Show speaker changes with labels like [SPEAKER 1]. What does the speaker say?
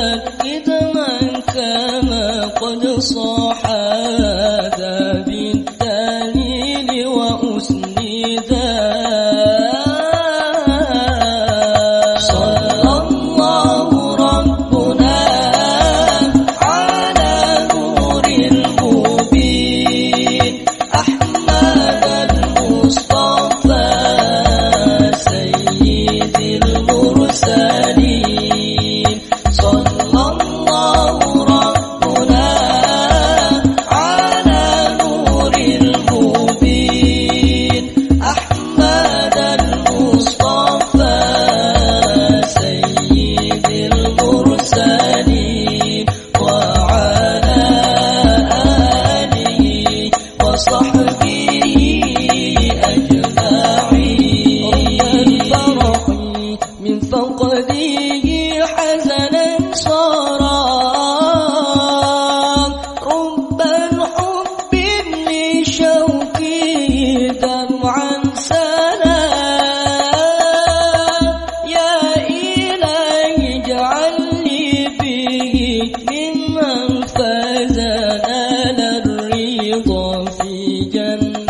[SPEAKER 1] فأكد من كان قد صاح هذا بالدليل وأسند المرسلين وعلى آله وصحبه 一根